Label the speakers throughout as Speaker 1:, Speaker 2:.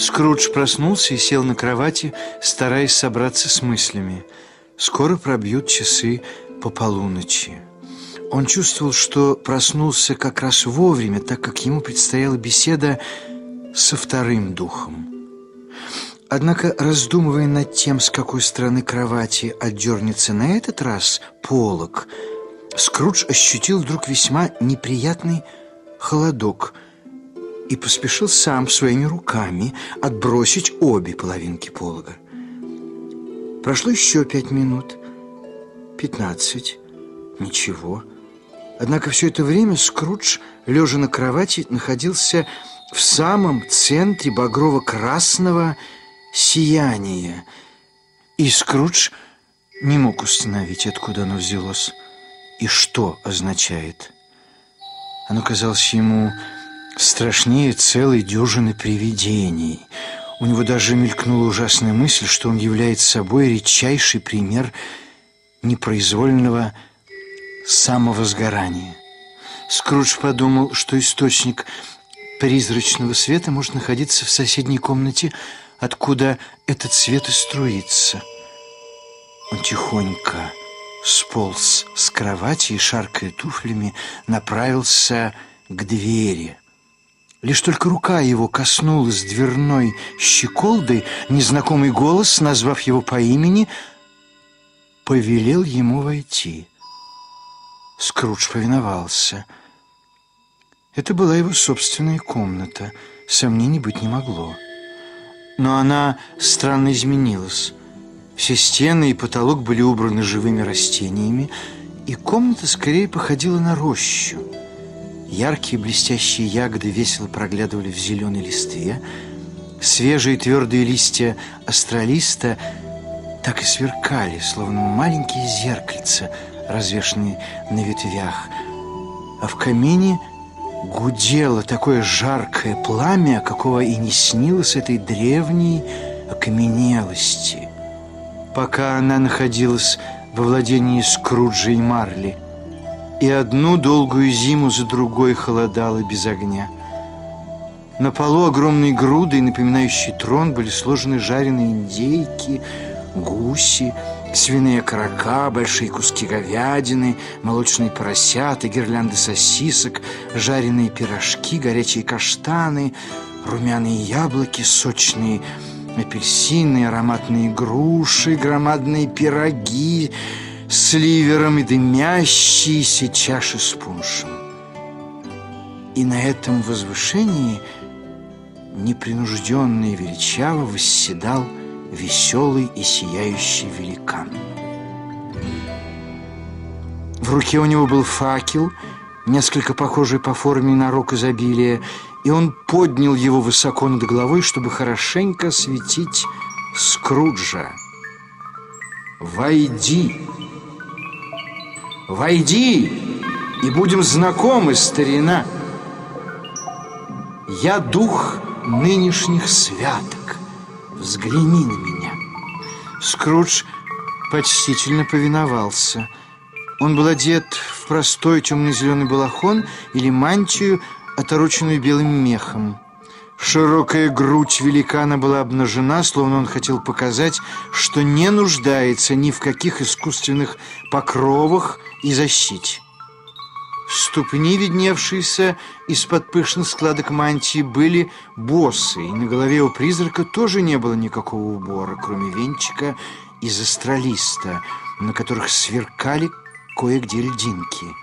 Speaker 1: Скрудж проснулся и сел на кровати, стараясь собраться с мыслями. Скоро пробьют часы по полуночи. Он чувствовал, что проснулся как раз вовремя, так как ему предстояла беседа со вторым духом. Однако, раздумывая над тем, с какой стороны кровати отдернется на этот раз полог, Скрудж ощутил вдруг весьма неприятный холодок и поспешил сам своими руками отбросить обе половинки полога. Прошло еще пять минут, пятнадцать, ничего. Однако все это время Скрудж, лежа на кровати, находился в самом центре багрово-красного сияния. И Скрудж не мог установить, откуда оно взялось и что означает. Оно казалось ему страшнее целой дюжины привидений. У него даже мелькнула ужасная мысль, что он является собой редчайший пример непроизвольного самовозгорания. Скрудж подумал, что источник призрачного света может находиться в соседней комнате, откуда этот свет и струится. Он тихонько сполз с кровати и, шаркая туфлями, направился к двери. Лишь только рука его коснулась дверной щеколды, незнакомый голос, назвав его по имени, повелел ему войти. Скрудж повиновался. Это была его собственная комната, сомнений быть не могло. Но она странно изменилась. Все стены и потолок были убраны живыми растениями, и комната скорее походила на рощу. Яркие блестящие ягоды весело проглядывали в зеленой листве. Свежие твердые листья астролиста так и сверкали, словно маленькие зеркальца, развешанные на ветвях. А в камине гудело такое жаркое пламя, какого и не снилось этой древней окаменелости пока она находилась во владении Скруджа и Марли. И одну долгую зиму за другой холодала без огня. На полу огромной грудой, напоминающей трон, были сложены жареные индейки, гуси, свиные окорока, большие куски говядины, молочные поросята, гирлянды сосисок, жареные пирожки, горячие каштаны, румяные яблоки, сочные апельсины, ароматные груши, громадные пироги с ливером и дымящиеся чаши с пуншем. И на этом возвышении непринужденно и величаво восседал веселый и сияющий великан. В руке у него был факел, несколько похожий по форме на рог изобилия, и он поднял его высоко над головой, чтобы хорошенько светить Скруджа. «Войди! Войди, и будем знакомы, старина! Я дух нынешних святок. Взгляни на меня!» Скрудж почтительно повиновался. Он был одет в простой темно-зеленый балахон или мантию, отороченную белым мехом. Широкая грудь великана была обнажена, словно он хотел показать, что не нуждается ни в каких искусственных покровах и защите. Ступни, видневшиеся из-под пышных складок мантии, были босы, и на голове у призрака тоже не было никакого убора, кроме венчика из астролиста, на которых сверкали кое-где льдинки –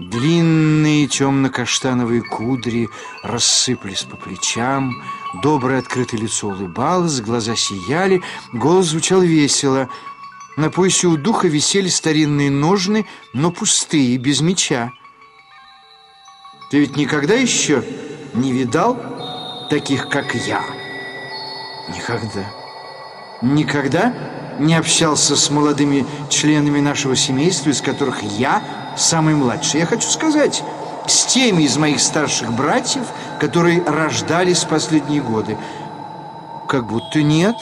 Speaker 1: Длинные темно-каштановые кудри рассыпались по плечам, доброе открытое лицо улыбалось, глаза сияли, голос звучал весело. На поясе у духа висели старинные ножны, но пустые, без меча. Ты ведь никогда еще не видал таких, как я? Никогда. Никогда не общался с молодыми членами нашего семейства, из которых я самый младший. Я хочу сказать, с теми из моих старших братьев, которые рождались последние годы. Как будто нет.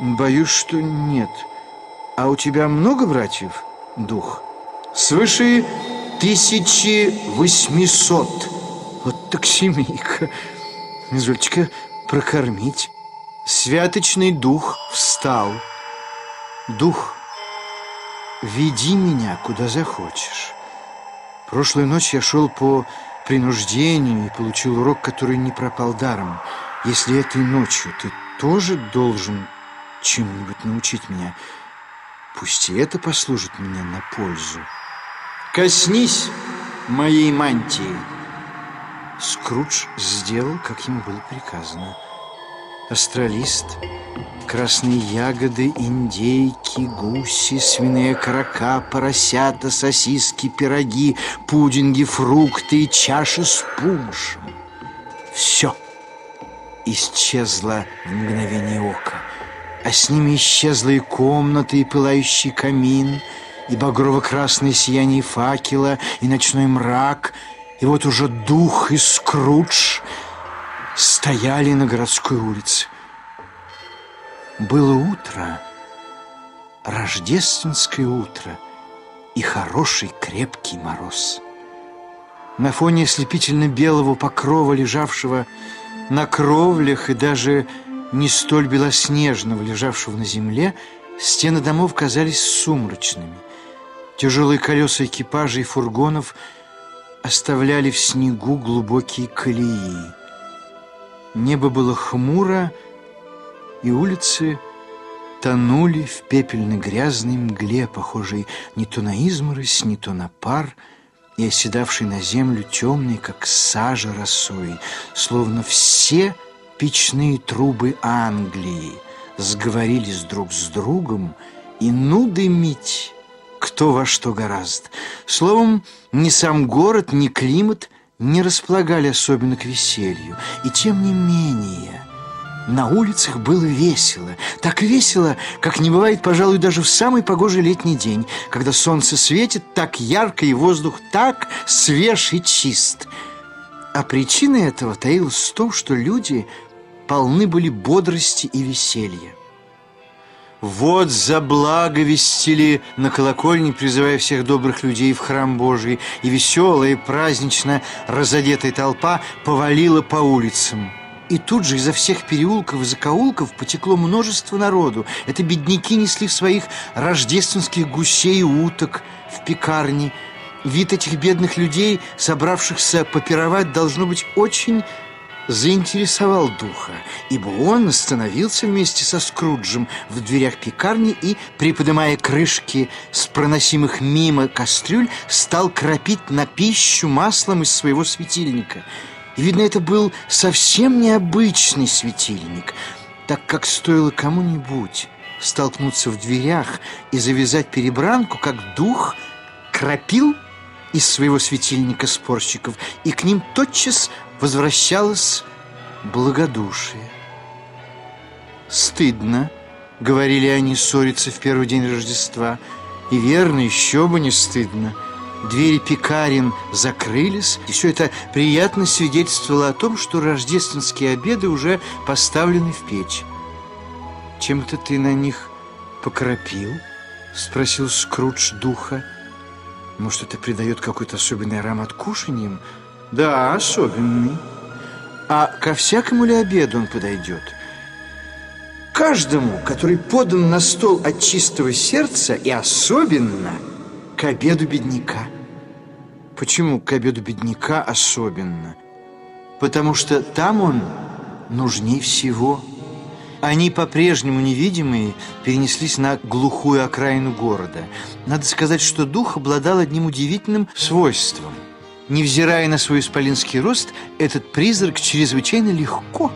Speaker 1: Боюсь, что нет. А у тебя много братьев, дух? Свыше 1800. Вот так семейка. Извольте-ка прокормить. Святочный дух встал. Дух, веди меня, куда захочешь. Прошлую ночь я шел по принуждению и получил урок, который не пропал даром. Если этой ночью ты тоже должен чему-нибудь научить меня, пусть и это послужит мне на пользу. Коснись моей мантии. Скрудж сделал, как ему было приказано. Астралист, красные ягоды, индейки, гуси, свиные окорока, поросята, сосиски, пироги, пудинги, фрукты и чаши с пуншем. Все исчезло в мгновение ока. А с ними исчезла и комната, и пылающий камин, и багрово-красное сияние факела, и ночной мрак, и вот уже дух и Скрудж — стояли на городской улице. Было утро, рождественское утро и хороший крепкий мороз. На фоне ослепительно-белого покрова, лежавшего на кровлях и даже не столь белоснежного, лежавшего на земле, стены домов казались сумрачными. Тяжелые колеса экипажей и фургонов оставляли в снегу глубокие колеи. Небо было хмуро, и улицы тонули в пепельно-грязной мгле, похожей не то на изморозь, не то на пар, и оседавшей на землю темной, как сажа росой, словно все печные трубы Англии сговорились друг с другом и ну дымить, кто во что гораздо. Словом, ни сам город, ни климат — не располагали особенно к веселью. И тем не менее, на улицах было весело. Так весело, как не бывает, пожалуй, даже в самый погожий летний день, когда солнце светит так ярко и воздух так свеж и чист. А причина этого таилась в том, что люди полны были бодрости и веселья. Вот за благо вестили на колокольне, призывая всех добрых людей в храм Божий, и веселая, и празднично разодетая толпа повалила по улицам. И тут же изо всех переулков и закоулков потекло множество народу. Это бедняки несли в своих рождественских гусей и уток в пекарни. Вид этих бедных людей, собравшихся попировать, должно быть очень заинтересовал духа, ибо он остановился вместе со Скруджем в дверях пекарни и, приподнимая крышки с проносимых мимо кастрюль, стал кропить на пищу маслом из своего светильника. И, видно, это был совсем необычный светильник, так как стоило кому-нибудь столкнуться в дверях и завязать перебранку, как дух кропил из своего светильника спорщиков, и к ним тотчас возвращалось благодушие. «Стыдно», — говорили они, ссориться в первый день Рождества. И верно, еще бы не стыдно. Двери пекарен закрылись, и все это приятно свидетельствовало о том, что рождественские обеды уже поставлены в печь. «Чем это ты на них покропил?» — спросил Скрудж духа. «Может, это придает какой-то особенный аромат кушаньям?» Да, особенный. А ко всякому ли обеду он подойдет? Каждому, который подан на стол от чистого сердца и особенно к обеду бедняка. Почему к обеду бедняка особенно? Потому что там он нужней всего. Они по-прежнему невидимые перенеслись на глухую окраину города. Надо сказать, что дух обладал одним удивительным свойством – Невзирая на свой исполинский рост, этот призрак чрезвычайно легко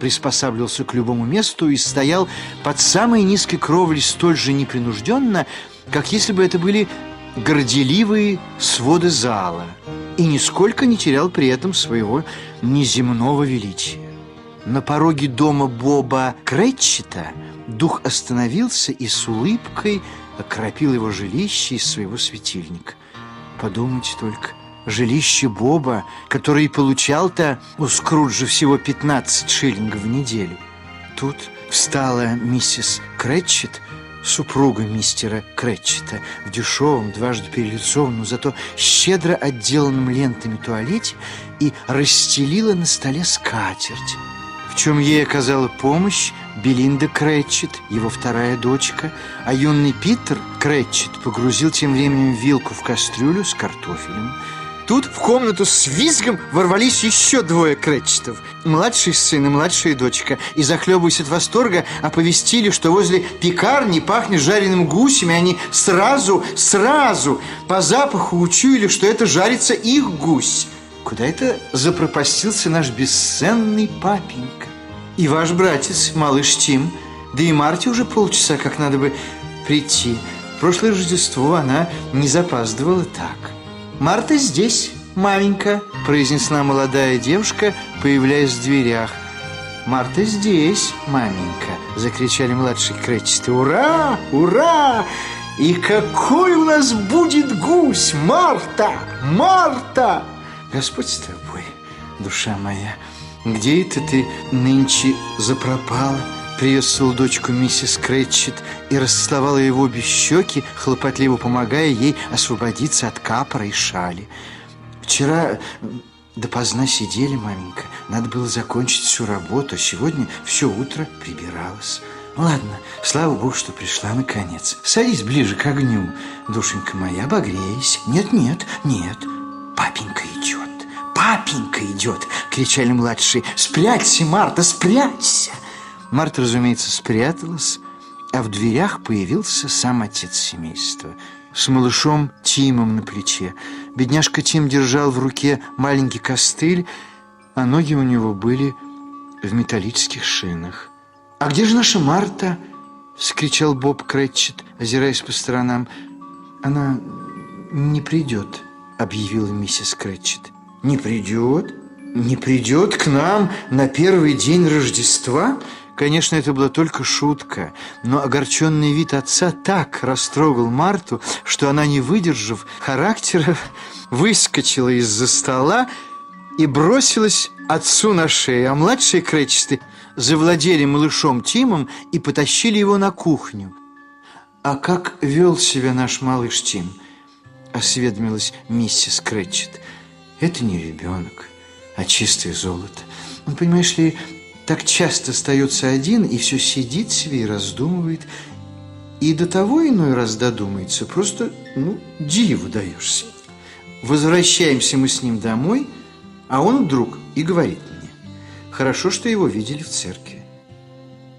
Speaker 1: приспосабливался к любому месту и стоял под самой низкой кровлей столь же непринужденно, как если бы это были горделивые своды зала, и нисколько не терял при этом своего неземного величия. На пороге дома Боба Кретчета дух остановился и с улыбкой окропил его жилище из своего светильника. Подумайте только – жилище Боба, который получал-то у Скруджа всего 15 шиллингов в неделю. Тут встала миссис Кретчет, супруга мистера Кретчета, в дешевом, дважды перелицованном, но зато щедро отделанном лентами туалете и расстелила на столе скатерть. В чем ей оказала помощь Белинда Кретчет, его вторая дочка, а юный Питер Кретчет погрузил тем временем вилку в кастрюлю с картофелем. Тут в комнату с визгом ворвались еще двое Кретчетов. Младший сын и младшая дочка. И, захлебываясь от восторга, оповестили, что возле пекарни пахнет жареным гусями. Они сразу, сразу по запаху учуяли, что это жарится их гусь. Куда это запропастился наш бесценный папенька? И ваш братец, малыш Тим. Да и Марте уже полчаса, как надо бы прийти. В прошлое Рождество она не запаздывала так. «Марта здесь, маменька», – произнесла молодая девушка, появляясь в дверях. «Марта здесь, маменька!» – закричали младшие кречеты. «Ура! Ура! И какой у нас будет гусь! Марта! Марта!» «Господь с тобой, душа моя, где это ты нынче запропала?» Приветствовал дочку миссис Крэтчет и расцеловала его обе щеки, хлопотливо помогая ей освободиться от капора и шали. «Вчера допоздна сидели, маменька. Надо было закончить всю работу, а сегодня все утро прибиралась». «Ладно, слава богу, что пришла наконец. Садись ближе к огню, душенька моя, обогрейся». «Нет, нет, нет, папенька идет, папенька идет!» — кричали младшие. «Спрячься, Марта, спрячься!» Марта, разумеется, спряталась, а в дверях появился сам отец семейства с малышом Тимом на плече. Бедняжка Тим держал в руке маленький костыль, а ноги у него были в металлических шинах. «А где же наша Марта?» — вскричал Боб Крэтчет, озираясь по сторонам. «Она не придет», — объявила миссис Крэтчет. «Не придет? Не придет к нам на первый день Рождества?» Конечно, это была только шутка, но огорченный вид отца так растрогал Марту, что она, не выдержав характера, выскочила из-за стола и бросилась отцу на шею, а младшие кречесты завладели малышом Тимом и потащили его на кухню. «А как вел себя наш малыш Тим?» – осведомилась миссис Крэтчет. «Это не ребенок, а чистое золото. Он, понимаешь ли, так часто остается один и все сидит себе и раздумывает. И до того иной раз додумается, просто, ну, диву даешься. Возвращаемся мы с ним домой, а он вдруг и говорит мне, хорошо, что его видели в церкви.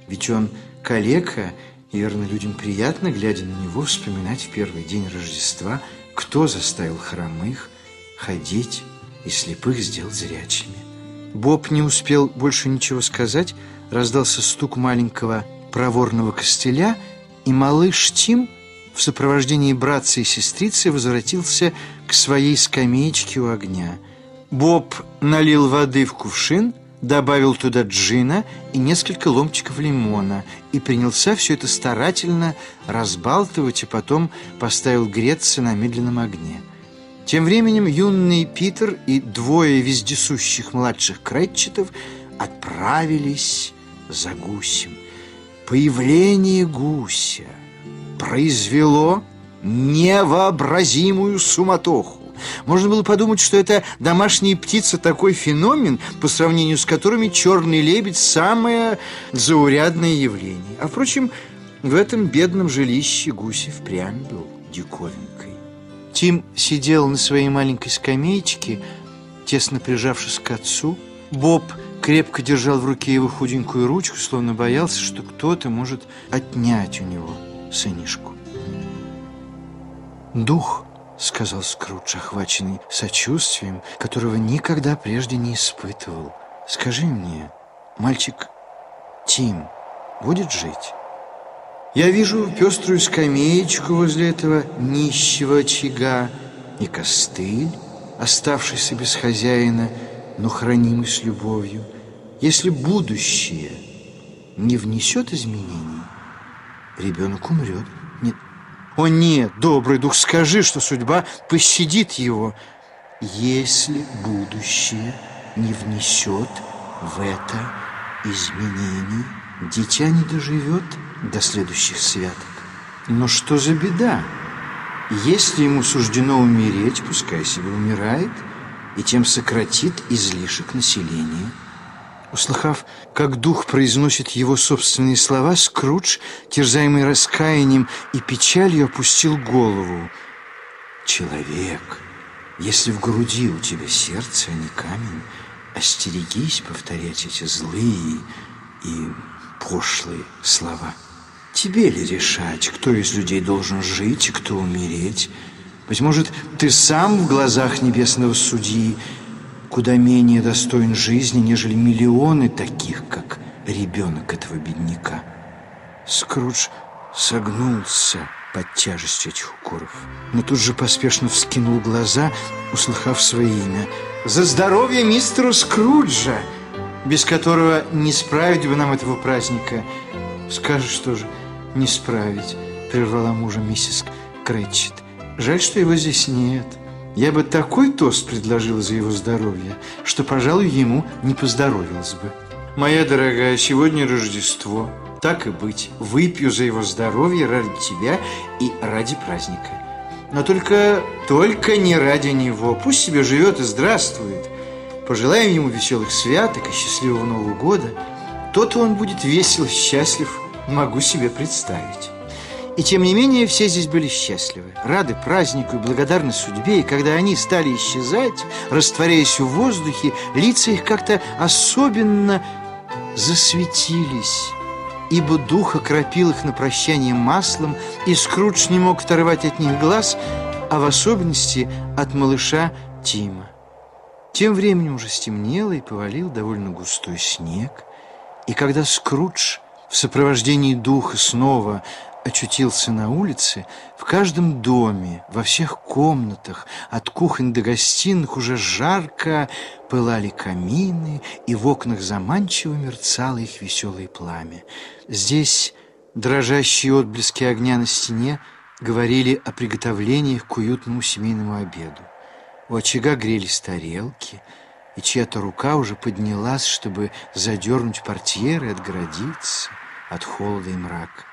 Speaker 1: Ведь он калека, и, верно, людям приятно, глядя на него, вспоминать в первый день Рождества, кто заставил хромых ходить и слепых сделать зрячими. Боб не успел больше ничего сказать, раздался стук маленького проворного костыля, и малыш Тим в сопровождении братца и сестрицы возвратился к своей скамеечке у огня. Боб налил воды в кувшин, добавил туда джина и несколько ломтиков лимона и принялся все это старательно разбалтывать, и потом поставил греться на медленном огне. Тем временем юный Питер и двое вездесущих младших Крэтчетов отправились за гусем. Появление гуся произвело невообразимую суматоху. Можно было подумать, что это домашняя птица такой феномен, по сравнению с которыми черный лебедь – самое заурядное явление. А, впрочем, в этом бедном жилище гуся впрямь был диковинкой. Тим сидел на своей маленькой скамеечке, тесно прижавшись к отцу. Боб крепко держал в руке его худенькую ручку, словно боялся, что кто-то может отнять у него сынишку. «Дух», — сказал Скрудж, охваченный сочувствием, которого никогда прежде не испытывал. «Скажи мне, мальчик Тим будет жить?» Я вижу пеструю скамеечку возле этого нищего очага и костыль, оставшийся без хозяина, но хранимый с любовью. Если будущее не внесет изменений, ребенок умрет. Нет. О нет, добрый дух, скажи, что судьба пощадит его. Если будущее не внесет в это изменений, дитя не доживет до следующих святок. Но что за беда? Если ему суждено умереть, пускай себе умирает, и тем сократит излишек населения. Услыхав, как дух произносит его собственные слова, Скрудж, терзаемый раскаянием и печалью, опустил голову. «Человек, если в груди у тебя сердце, а не камень, остерегись повторять эти злые и пошлые слова». Тебе ли решать, кто из людей должен жить, кто умереть? Быть может, ты сам в глазах небесного судьи куда менее достоин жизни, нежели миллионы таких, как ребенок этого бедняка. Скрудж согнулся под тяжестью этих укоров, но тут же поспешно вскинул глаза, услыхав свое имя. «За здоровье мистеру Скруджа, без которого не справить бы нам этого праздника!» Скажешь тоже не справить», — прервала мужа миссис Крэтчет. «Жаль, что его здесь нет. Я бы такой тост предложила за его здоровье, что, пожалуй, ему не поздоровилось бы. Моя дорогая, сегодня Рождество. Так и быть, выпью за его здоровье ради тебя и ради праздника. Но только, только не ради него. Пусть себе живет и здравствует. Пожелаем ему веселых святок и счастливого Нового года. То-то он будет весел и счастлив, могу себе представить. И тем не менее все здесь были счастливы, рады празднику и благодарны судьбе, и когда они стали исчезать, растворяясь в воздухе, лица их как-то особенно засветились, ибо дух окропил их на прощание маслом, и Скрудж не мог оторвать от них глаз, а в особенности от малыша Тима. Тем временем уже стемнело и повалил довольно густой снег, и когда Скрудж в сопровождении духа снова очутился на улице, в каждом доме, во всех комнатах, от кухонь до гостиных уже жарко пылали камины, и в окнах заманчиво мерцало их веселое пламя. Здесь дрожащие отблески огня на стене говорили о приготовлениях к уютному семейному обеду. У очага грелись тарелки, и чья-то рука уже поднялась, чтобы задернуть портьеры отгородиться от холода и мрака.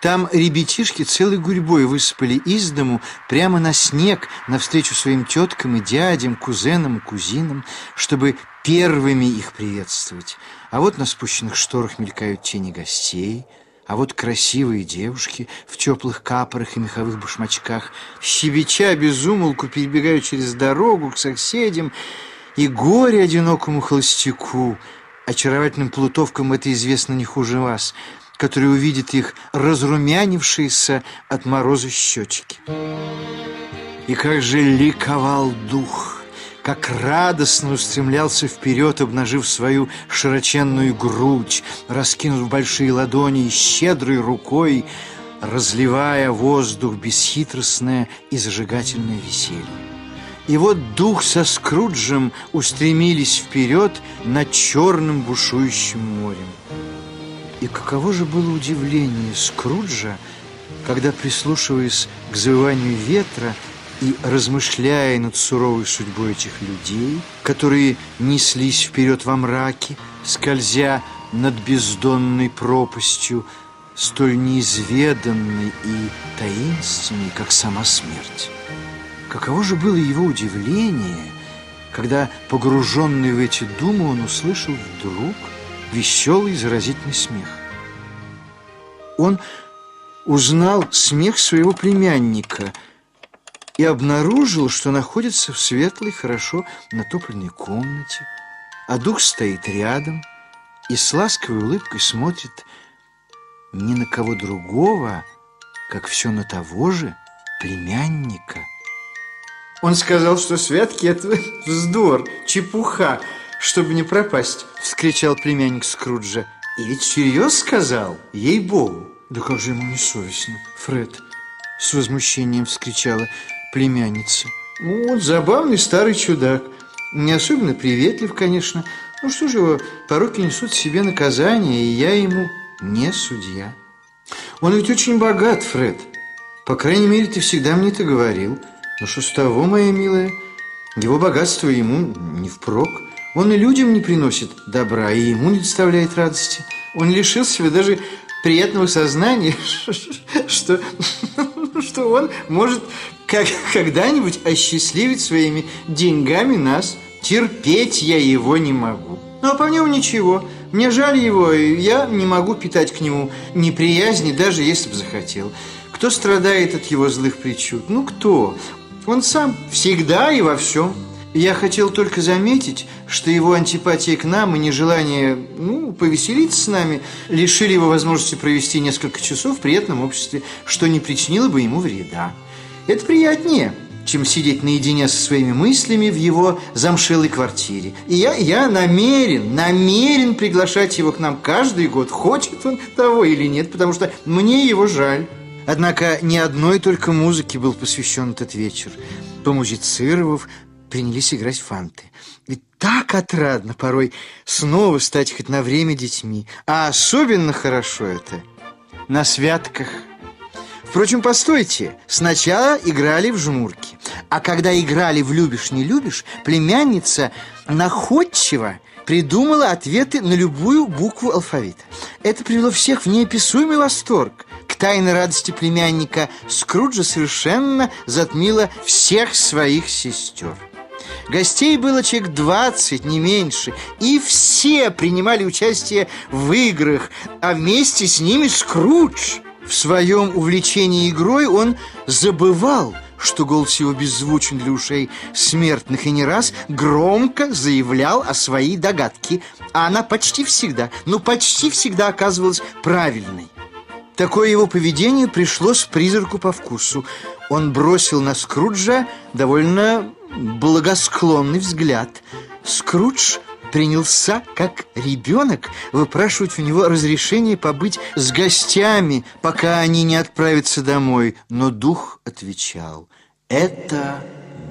Speaker 1: Там ребятишки целой гурьбой высыпали из дому прямо на снег навстречу своим теткам и дядям, кузенам и кузинам, чтобы первыми их приветствовать. А вот на спущенных шторах мелькают тени гостей, а вот красивые девушки в теплых капорах и меховых башмачках, щебеча безумолку перебегают через дорогу к соседям, и горе одинокому холостяку, очаровательным плутовкам это известно не хуже вас — который увидит их разрумянившиеся от мороза щечки. И как же ликовал дух! как радостно устремлялся вперед, обнажив свою широченную грудь, раскинув большие ладони и щедрой рукой, разливая воздух бесхитростное и зажигательное веселье. И вот дух со Скруджем устремились вперед над черным бушующим морем. И каково же было удивление Скруджа, когда, прислушиваясь к завыванию ветра и размышляя над суровой судьбой этих людей, которые неслись вперед во мраке, скользя над бездонной пропастью, столь неизведанной и таинственной, как сама смерть. Каково же было его удивление, когда, погруженный в эти думы, он услышал вдруг веселый заразительный смех. Он узнал смех своего племянника и обнаружил, что находится в светлой, хорошо натопленной комнате, а дух стоит рядом и с ласковой улыбкой смотрит ни на кого другого, как все на того же племянника. Он сказал, что святки – это вздор, чепуха – чтобы не пропасть!» – вскричал племянник Скруджа. «И ведь всерьез сказал, ей-богу!» «Да как же ему не совестно, Фред!» – с возмущением вскричала племянница. «Ну, он забавный старый чудак, не особенно приветлив, конечно. Ну что же его, пороки несут себе наказание, и я ему не судья. Он ведь очень богат, Фред. По крайней мере, ты всегда мне это говорил. Но что с того, моя милая? Его богатство ему не впрок». Он и людям не приносит добра, и ему не доставляет радости. Он лишил себя даже приятного сознания, что, что он может как, когда-нибудь осчастливить своими деньгами нас. Терпеть я его не могу. Ну, а по нему ничего. Мне жаль его, и я не могу питать к нему неприязни, даже если бы захотел. Кто страдает от его злых причуд? Ну, кто? Он сам всегда и во всем. Я хотел только заметить, что его антипатия к нам и нежелание ну, повеселиться с нами лишили его возможности провести несколько часов в приятном обществе, что не причинило бы ему вреда. Это приятнее, чем сидеть наедине со своими мыслями в его замшелой квартире. И я, я намерен, намерен приглашать его к нам каждый год, хочет он того или нет, потому что мне его жаль. Однако ни одной только музыке был посвящен этот вечер. Помузицировав, принялись играть фанты. И так отрадно порой снова стать хоть на время детьми. А особенно хорошо это на святках. Впрочем, постойте, сначала играли в жмурки, а когда играли в «любишь-не любишь», племянница находчиво придумала ответы на любую букву алфавита. Это привело всех в неописуемый восторг. К тайной радости племянника Скруджа совершенно затмила всех своих сестер. Гостей было человек 20, не меньше, и все принимали участие в играх, а вместе с ними Скрудж. В своем увлечении игрой он забывал, что голос его беззвучен для ушей смертных и не раз громко заявлял о своей догадке, а она почти всегда, ну почти всегда оказывалась правильной. Такое его поведение пришлось призраку по вкусу. Он бросил на Скруджа довольно благосклонный взгляд. Скрудж принялся, как ребенок, выпрашивать у него разрешение побыть с гостями, пока они не отправятся домой. Но дух отвечал, это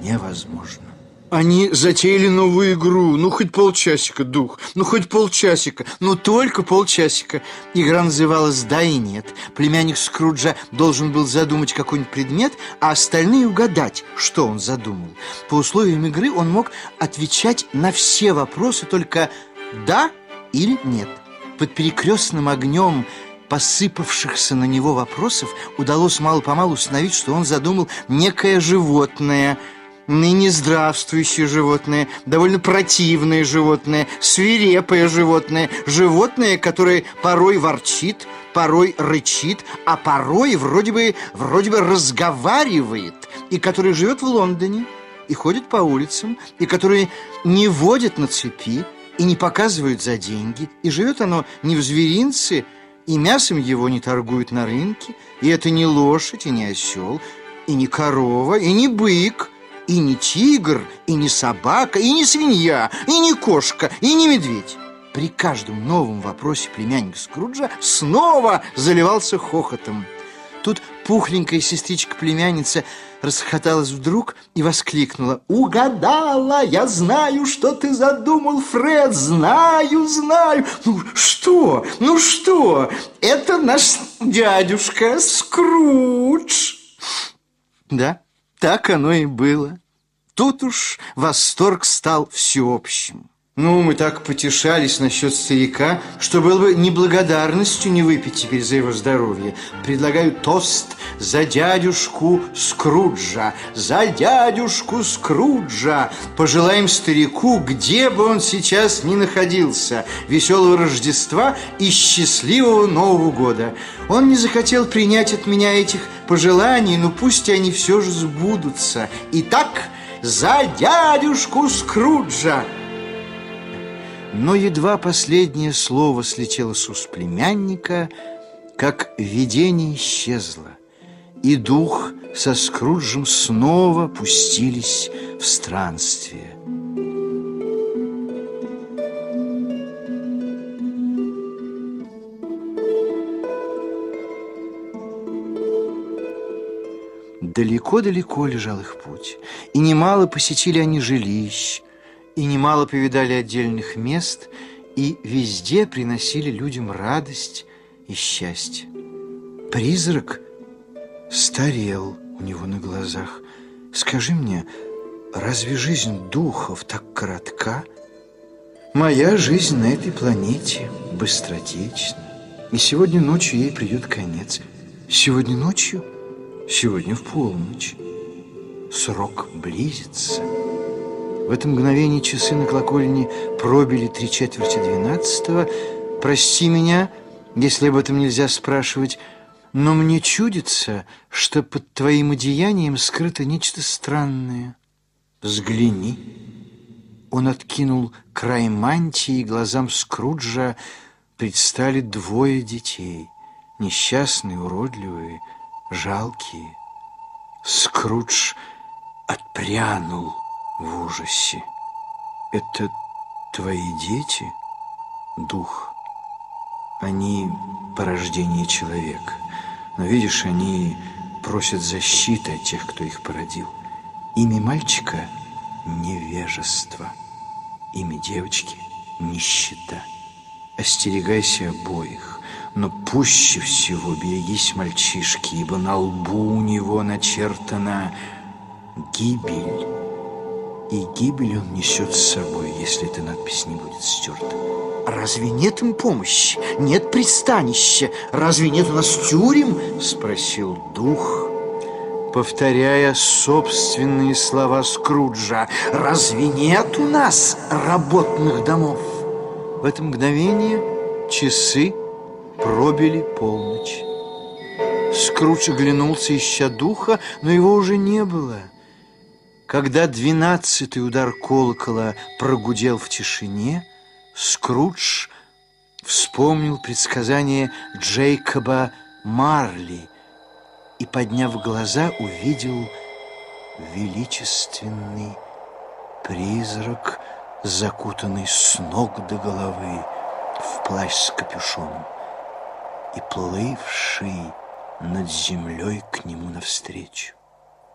Speaker 1: невозможно. Они затеяли новую игру. Ну, хоть полчасика, дух. Ну, хоть полчасика. Ну, только полчасика. Игра называлась «Да и нет». Племянник Скруджа должен был задумать какой-нибудь предмет, а остальные угадать, что он задумал. По условиям игры он мог отвечать на все вопросы только «да» или «нет». Под перекрестным огнем посыпавшихся на него вопросов удалось мало-помалу установить, что он задумал некое животное – ныне здравствующее животное, довольно противное животное, свирепое животное, животное, которое порой ворчит, порой рычит, а порой вроде бы, вроде бы разговаривает, и которое живет в Лондоне, и ходит по улицам, и которое не водит на цепи, и не показывают за деньги, и живет оно не в зверинце, и мясом его не торгуют на рынке, и это не лошадь, и не осел, и не корова, и не бык, и не тигр, и не собака, и не свинья, и не кошка, и не медведь. При каждом новом вопросе племянник Скруджа снова заливался хохотом. Тут пухленькая сестричка-племянница расхоталась вдруг и воскликнула. «Угадала! Я знаю, что ты задумал, Фред! Знаю, знаю! Ну что? Ну что? Это наш дядюшка Скрудж!» «Да?» Так оно и было. Тут уж восторг стал всеобщим. Ну, мы так потешались насчет старика, что было бы неблагодарностью не выпить теперь за его здоровье. Предлагаю тост за дядюшку Скруджа, за дядюшку Скруджа. Пожелаем старику, где бы он сейчас ни находился, веселого Рождества и счастливого Нового года. Он не захотел принять от меня этих пожеланий, но пусть они все же сбудутся. Итак, за дядюшку Скруджа! Но едва последнее слово слетело с уст племянника, как видение исчезло, и дух со Скруджем снова пустились в странствие. Далеко-далеко лежал их путь, и немало посетили они жилищ, и немало повидали отдельных мест, и везде приносили людям радость и счастье. Призрак старел у него на глазах. Скажи мне, разве жизнь духов так коротка? Моя жизнь на этой планете быстротечна. И сегодня ночью ей придет конец. Сегодня ночью? Сегодня в полночь. Срок близится. В это мгновение часы на колокольне пробили три четверти двенадцатого. Прости меня, если об этом нельзя спрашивать, но мне чудится, что под твоим одеянием скрыто нечто странное. Взгляни. Он откинул край мантии, и глазам Скруджа предстали двое детей. Несчастные, уродливые, жалкие. Скрудж отпрянул в ужасе. «Это твои дети, дух? Они порождение человека. Но, видишь, они просят защиты от тех, кто их породил. Имя мальчика — невежество, имя девочки — нищета. Остерегайся обоих, но пуще всего берегись мальчишки, ибо на лбу у него начертана гибель. И гибель он несет с собой, если эта надпись не будет стерта.
Speaker 2: Разве нет им помощи? Нет пристанища? Разве нет у нас тюрем?
Speaker 1: Спросил дух, повторяя собственные слова Скруджа.
Speaker 2: Разве нет у нас работных домов?
Speaker 1: В это мгновение часы пробили полночь. Скрудж оглянулся, ища духа, но его уже не было. Когда двенадцатый удар колокола прогудел в тишине, Скрудж вспомнил предсказание Джейкоба Марли и, подняв глаза, увидел величественный призрак, закутанный с ног до головы в плащ с капюшоном и плывший над землей к нему навстречу.